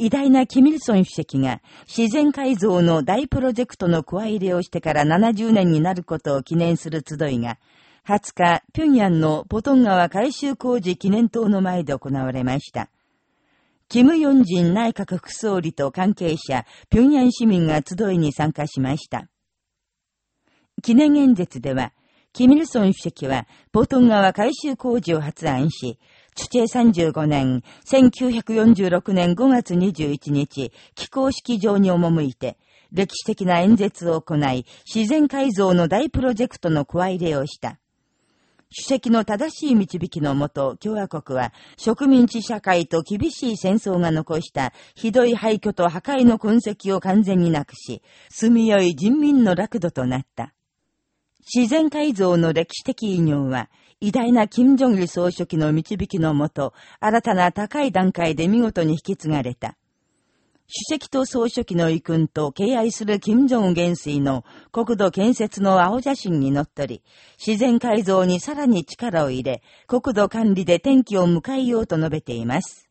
偉大なキミルソン主席が自然改造の大プロジェクトの加え入れをしてから70年になることを記念する集いが、20日、平壌のポトン川改修工事記念塔の前で行われました。キム・ヨンジン内閣副総理と関係者、平壌市民が集いに参加しました。記念演説では、キミルソン主席は、ポトン川改修工事を発案し、チュチェ35年、1946年5月21日、気候式場に赴いて、歴史的な演説を行い、自然改造の大プロジェクトの加え入れをした。主席の正しい導きのもと、共和国は植民地社会と厳しい戦争が残したひどい廃墟と破壊の痕跡を完全になくし、住みよい人民の楽土となった。自然改造の歴史的異業は、偉大な金正日総書記の導きのもと、新たな高い段階で見事に引き継がれた。主席と総書記の遺訓と敬愛する金正恩元帥の国土建設の青写真にのっとり、自然改造にさらに力を入れ、国土管理で天気を迎えようと述べています。